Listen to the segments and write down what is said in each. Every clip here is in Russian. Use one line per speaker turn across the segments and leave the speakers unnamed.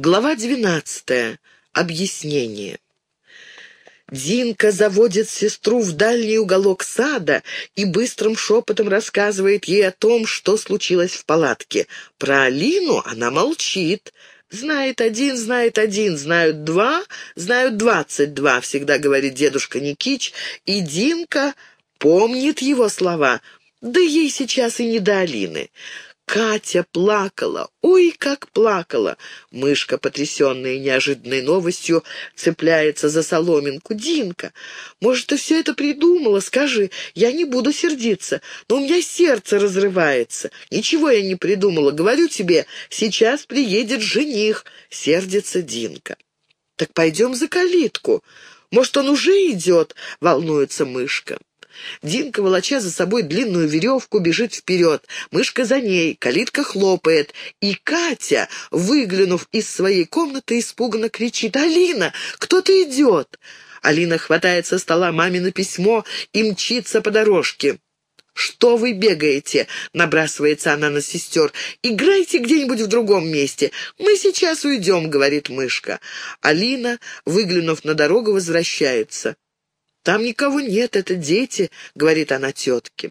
Глава двенадцатая. Объяснение. Динка заводит сестру в дальний уголок сада и быстрым шепотом рассказывает ей о том, что случилось в палатке. Про Алину она молчит. «Знает один, знает один, знают два, знают двадцать два», — всегда говорит дедушка Никич, и Динка помнит его слова. Да ей сейчас и не до Алины. Катя плакала, ой, как плакала. Мышка, потрясенная неожиданной новостью, цепляется за соломинку. «Динка, может, ты все это придумала? Скажи, я не буду сердиться, но у меня сердце разрывается. Ничего я не придумала. Говорю тебе, сейчас приедет жених», — сердится Динка. «Так пойдем за калитку. Может, он уже идет?» — волнуется мышка. Динка, волоча за собой длинную веревку, бежит вперед. Мышка за ней, калитка хлопает. И Катя, выглянув из своей комнаты, испуганно кричит «Алина, кто-то идет!» Алина хватает со стола мамино письмо и мчится по дорожке. «Что вы бегаете?» — набрасывается она на сестер. «Играйте где-нибудь в другом месте. Мы сейчас уйдем», — говорит мышка. Алина, выглянув на дорогу, возвращается. «Там никого нет, это дети», — говорит она тетке.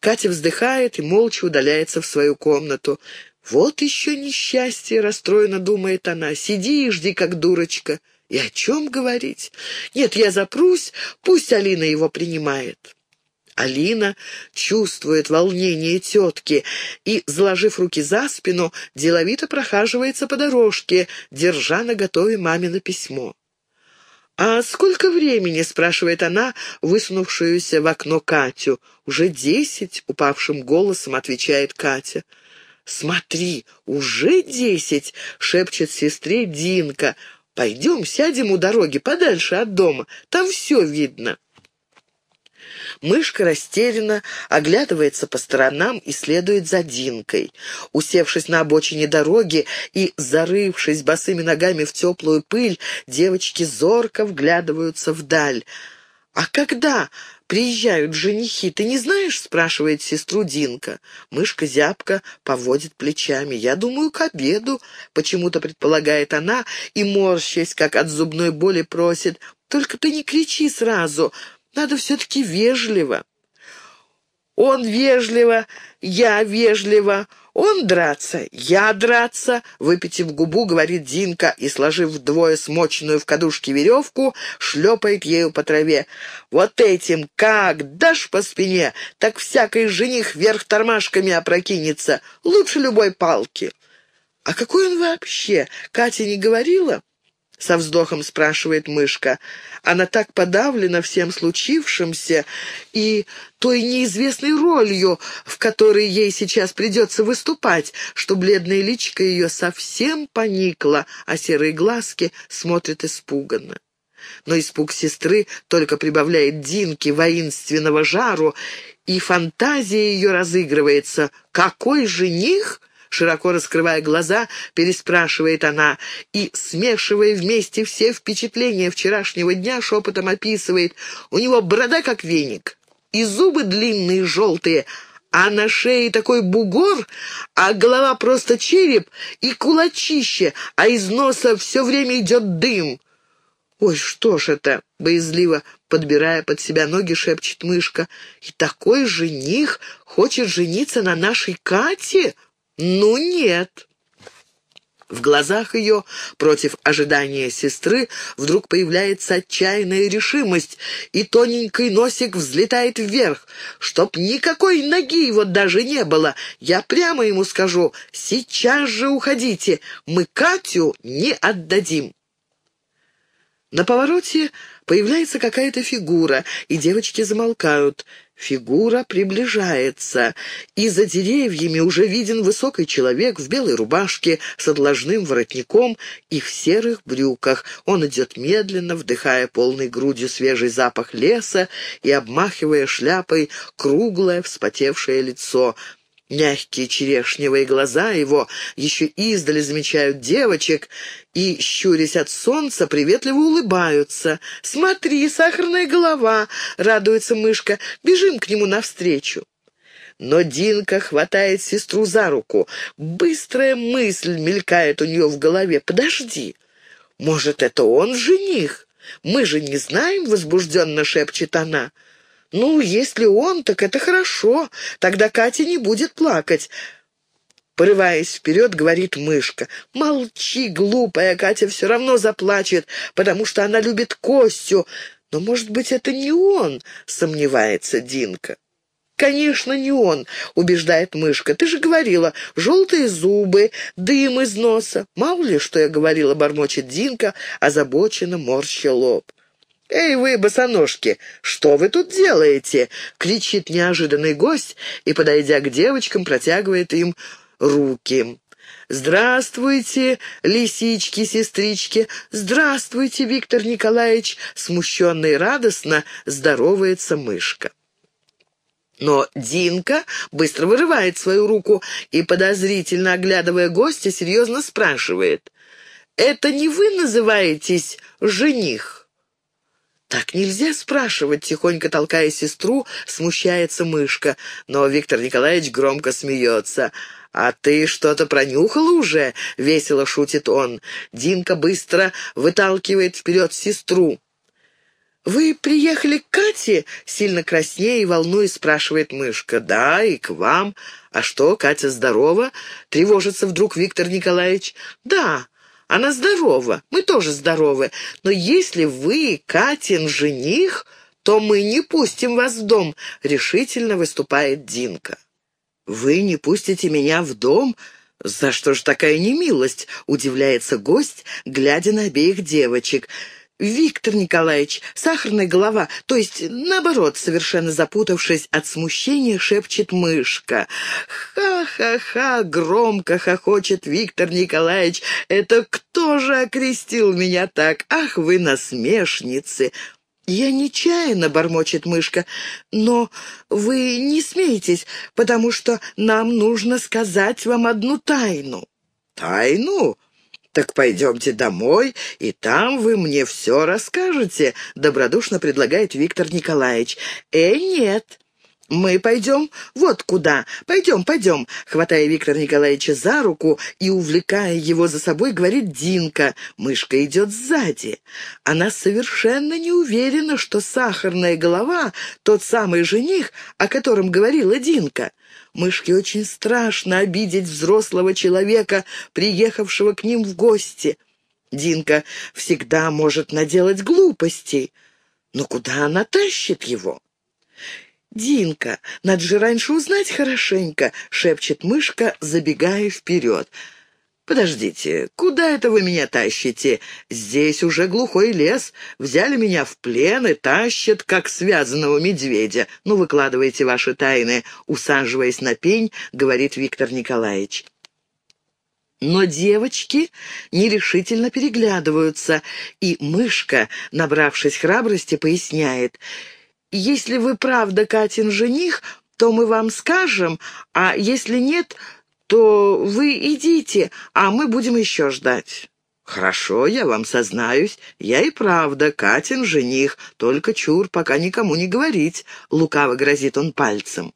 Катя вздыхает и молча удаляется в свою комнату. «Вот еще несчастье!» — расстроенно думает она. «Сиди и жди, как дурочка. И о чем говорить? Нет, я запрусь, пусть Алина его принимает». Алина чувствует волнение тетки и, заложив руки за спину, деловито прохаживается по дорожке, держа на готове мамино письмо. «А сколько времени?» — спрашивает она, высунувшуюся в окно Катю. «Уже десять», — упавшим голосом отвечает Катя. «Смотри, уже десять!» — шепчет сестре Динка. «Пойдем, сядем у дороги, подальше от дома. Там все видно». Мышка растерянно оглядывается по сторонам и следует за Динкой. Усевшись на обочине дороги и зарывшись босыми ногами в теплую пыль, девочки зорко вглядываются вдаль. «А когда приезжают женихи, ты не знаешь?» — спрашивает сестру Динка. Мышка зябко поводит плечами. «Я думаю, к обеду», — почему-то предполагает она и, морщась, как от зубной боли, просит. «Только ты не кричи сразу, надо все-таки вежливо. Он вежливо, я вежливо, он драться, я драться, выпитив губу, говорит Динка и, сложив вдвое смоченную в кадушке веревку, шлепает ею по траве. Вот этим как дашь по спине, так всякий жених вверх тормашками опрокинется, лучше любой палки. А какой он вообще? Катя не говорила? — со вздохом спрашивает мышка. Она так подавлена всем случившимся и той неизвестной ролью, в которой ей сейчас придется выступать, что бледная личико ее совсем поникла, а серые глазки смотрят испуганно. Но испуг сестры только прибавляет Динке воинственного жару, и фантазия ее разыгрывается. «Какой жених?» Широко раскрывая глаза, переспрашивает она и, смешивая вместе все впечатления вчерашнего дня, шепотом описывает. У него борода как веник, и зубы длинные желтые, а на шее такой бугор, а голова просто череп и кулачище, а из носа все время идет дым. «Ой, что ж это?» — боязливо, подбирая под себя ноги, шепчет мышка. «И такой жених хочет жениться на нашей Кате?» «Ну нет». В глазах ее, против ожидания сестры, вдруг появляется отчаянная решимость, и тоненький носик взлетает вверх. Чтоб никакой ноги его даже не было, я прямо ему скажу, сейчас же уходите, мы Катю не отдадим. На повороте появляется какая-то фигура, и девочки замолкают. Фигура приближается, и за деревьями уже виден высокий человек в белой рубашке с отложным воротником и в серых брюках. Он идет медленно, вдыхая полной грудью свежий запах леса и обмахивая шляпой круглое вспотевшее лицо. Мягкие черешневые глаза его еще издали замечают девочек и, щурясь от солнца, приветливо улыбаются. «Смотри, сахарная голова!» — радуется мышка. «Бежим к нему навстречу!» Но Динка хватает сестру за руку. Быстрая мысль мелькает у нее в голове. «Подожди, может, это он жених? Мы же не знаем», — возбужденно шепчет она. «Ну, если он, так это хорошо. Тогда Катя не будет плакать». Порываясь вперед, говорит мышка. «Молчи, глупая, Катя все равно заплачет, потому что она любит Костю. Но, может быть, это не он?» — сомневается Динка. «Конечно, не он», — убеждает мышка. «Ты же говорила, желтые зубы, дым из носа». «Мало ли, что я говорила», — бормочет Динка, озабоченно морща лоб. «Эй вы, босоножки, что вы тут делаете?» — кричит неожиданный гость и, подойдя к девочкам, протягивает им руки. «Здравствуйте, лисички-сестрички! Здравствуйте, Виктор Николаевич!» Смущенно и радостно здоровается мышка. Но Динка быстро вырывает свою руку и, подозрительно оглядывая гостя, серьезно спрашивает. «Это не вы называетесь жених?» «Так нельзя спрашивать», — тихонько толкая сестру, смущается мышка. Но Виктор Николаевич громко смеется. «А ты что-то пронюхала уже?» — весело шутит он. Динка быстро выталкивает вперед сестру. «Вы приехали к Кате?» — сильно краснее и волнуясь спрашивает мышка. «Да, и к вам. А что, Катя здорова?» — тревожится вдруг Виктор Николаевич. «Да, она здорова, мы тоже здоровы. Но если вы Катин жених, то мы не пустим вас в дом», — решительно выступает Динка. «Вы не пустите меня в дом? За что ж такая немилость?» — удивляется гость, глядя на обеих девочек. «Виктор Николаевич, сахарная голова, то есть, наоборот, совершенно запутавшись от смущения, шепчет мышка. Ха-ха-ха, громко хохочет Виктор Николаевич. Это кто же окрестил меня так? Ах, вы насмешницы! «Я нечаянно», — бормочет мышка, — «но вы не смейтесь, потому что нам нужно сказать вам одну тайну». «Тайну? Так пойдемте домой, и там вы мне все расскажете», — добродушно предлагает Виктор Николаевич. «Э, нет». «Мы пойдем вот куда. Пойдем, пойдем», — хватая Виктора Николаевича за руку и увлекая его за собой, говорит Динка. Мышка идет сзади. Она совершенно не уверена, что сахарная голова — тот самый жених, о котором говорила Динка. Мышке очень страшно обидеть взрослого человека, приехавшего к ним в гости. Динка всегда может наделать глупостей. Но куда она тащит его? «Динка, надо же раньше узнать хорошенько», — шепчет мышка, забегая вперед. «Подождите, куда это вы меня тащите? Здесь уже глухой лес. Взяли меня в плен и тащат, как связанного медведя. Ну, выкладывайте ваши тайны», — усаживаясь на пень, говорит Виктор Николаевич. Но девочки нерешительно переглядываются, и мышка, набравшись храбрости, поясняет — если вы правда Катин жених, то мы вам скажем, а если нет, то вы идите, а мы будем еще ждать». «Хорошо, я вам сознаюсь. Я и правда Катин жених, только чур, пока никому не говорить», — лукаво грозит он пальцем.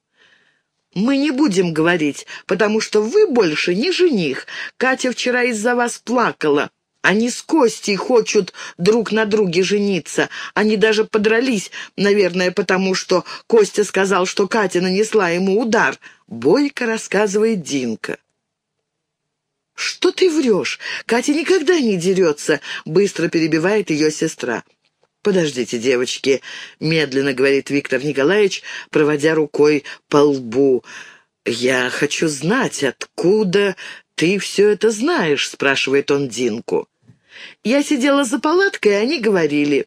«Мы не будем говорить, потому что вы больше не жених. Катя вчера из-за вас плакала. Они с Костей хочут друг на друге жениться. Они даже подрались, наверное, потому что Костя сказал, что Катя нанесла ему удар. Бойко рассказывает Динка. «Что ты врешь? Катя никогда не дерется», — быстро перебивает ее сестра. «Подождите, девочки», — медленно говорит Виктор Николаевич, проводя рукой по лбу. «Я хочу знать, откуда ты все это знаешь?» — спрашивает он Динку. Я сидела за палаткой, и они говорили.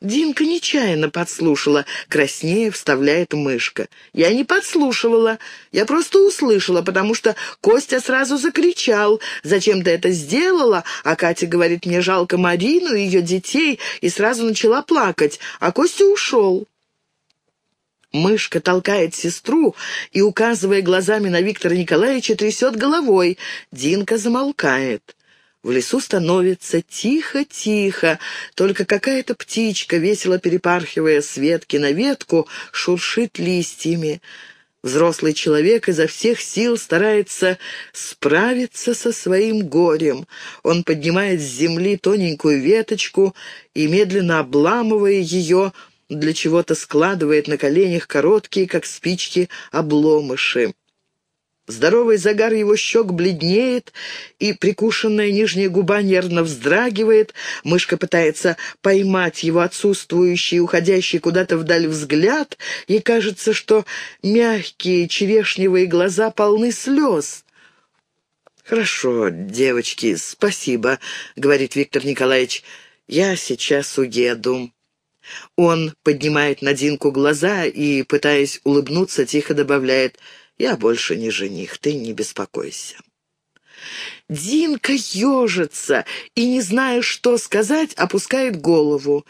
Динка нечаянно подслушала, краснее вставляет мышка. Я не подслушивала, я просто услышала, потому что Костя сразу закричал. «Зачем ты это сделала?» А Катя говорит, мне жалко Марину и ее детей, и сразу начала плакать, а Костя ушел. Мышка толкает сестру и, указывая глазами на Виктора Николаевича, трясет головой. Динка замолкает. В лесу становится тихо-тихо, только какая-то птичка, весело перепархивая с ветки на ветку, шуршит листьями. Взрослый человек изо всех сил старается справиться со своим горем. Он поднимает с земли тоненькую веточку и, медленно обламывая ее, для чего-то складывает на коленях короткие, как спички, обломыши. Здоровый загар его щек бледнеет, и прикушенная нижняя губа нервно вздрагивает. Мышка пытается поймать его отсутствующий, уходящий куда-то вдаль взгляд, и кажется, что мягкие черешневые глаза полны слез. «Хорошо, девочки, спасибо», — говорит Виктор Николаевич. «Я сейчас уеду». Он поднимает на Динку глаза и, пытаясь улыбнуться, тихо добавляет — я больше не жених, ты не беспокойся». Динка ежится и, не зная, что сказать, опускает голову.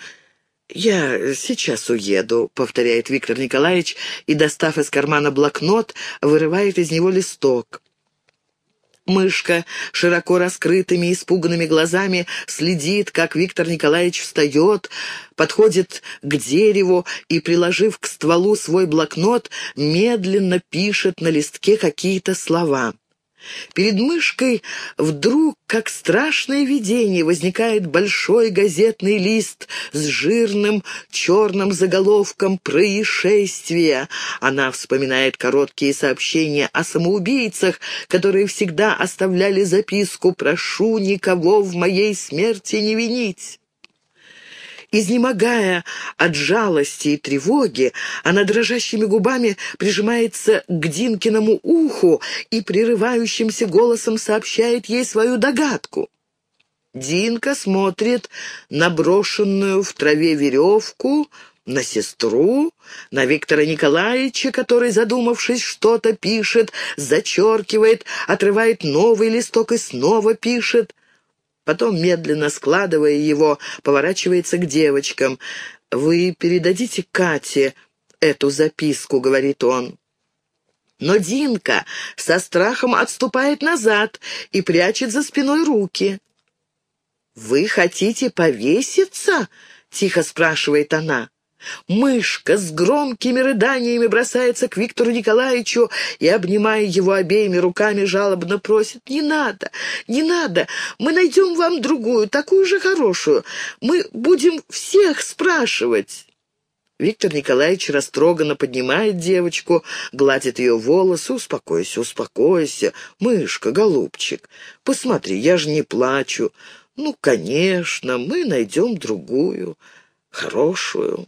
«Я сейчас уеду», — повторяет Виктор Николаевич и, достав из кармана блокнот, вырывает из него листок. Мышка широко раскрытыми испуганными глазами следит, как Виктор Николаевич встает, подходит к дереву и, приложив к стволу свой блокнот, медленно пишет на листке какие-то слова. Перед мышкой вдруг, как страшное видение, возникает большой газетный лист с жирным черным заголовком «Происшествия». Она вспоминает короткие сообщения о самоубийцах, которые всегда оставляли записку «Прошу никого в моей смерти не винить». Изнемогая от жалости и тревоги, она дрожащими губами прижимается к Динкиному уху и прерывающимся голосом сообщает ей свою догадку. Динка смотрит на брошенную в траве веревку, на сестру, на Виктора Николаевича, который, задумавшись, что-то пишет, зачеркивает, отрывает новый листок и снова пишет. Потом, медленно складывая его, поворачивается к девочкам. «Вы передадите Кате эту записку», — говорит он. Но Динка со страхом отступает назад и прячет за спиной руки. «Вы хотите повеситься?» — тихо спрашивает она. Мышка с громкими рыданиями бросается к Виктору Николаевичу и, обнимая его обеими руками, жалобно просит «Не надо, не надо, мы найдем вам другую, такую же хорошую. Мы будем всех спрашивать». Виктор Николаевич растроганно поднимает девочку, гладит ее волосы. «Успокойся, успокойся, мышка, голубчик. Посмотри, я же не плачу. Ну, конечно, мы найдем другую, хорошую».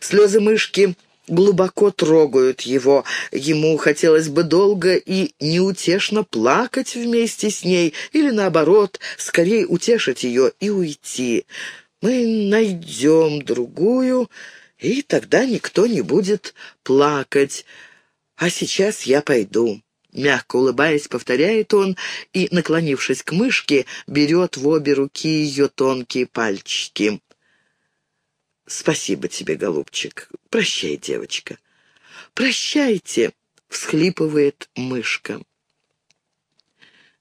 Слезы мышки глубоко трогают его. Ему хотелось бы долго и неутешно плакать вместе с ней, или, наоборот, скорее утешить ее и уйти. Мы найдем другую, и тогда никто не будет плакать. А сейчас я пойду. Мягко улыбаясь, повторяет он и, наклонившись к мышке, берет в обе руки ее тонкие пальчики. «Спасибо тебе, голубчик. Прощай, девочка». «Прощайте», — всхлипывает мышка.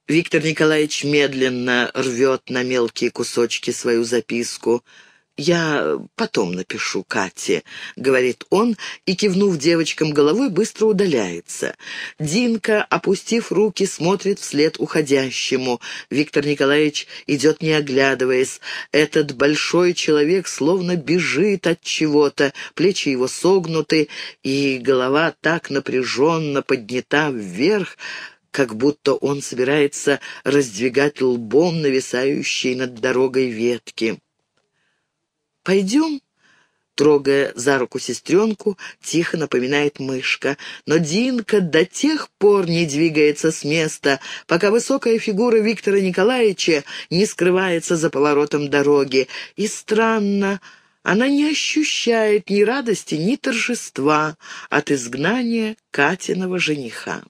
Виктор Николаевич медленно рвет на мелкие кусочки свою записку — «Я потом напишу Кате», — говорит он, и, кивнув девочкам головой, быстро удаляется. Динка, опустив руки, смотрит вслед уходящему. Виктор Николаевич идет, не оглядываясь. Этот большой человек словно бежит от чего-то, плечи его согнуты, и голова так напряженно поднята вверх, как будто он собирается раздвигать лбом нависающие над дорогой ветки. «Пойдем?» Трогая за руку сестренку, тихо напоминает мышка. Но Динка до тех пор не двигается с места, пока высокая фигура Виктора Николаевича не скрывается за поворотом дороги. И странно, она не ощущает ни радости, ни торжества от изгнания Катиного жениха.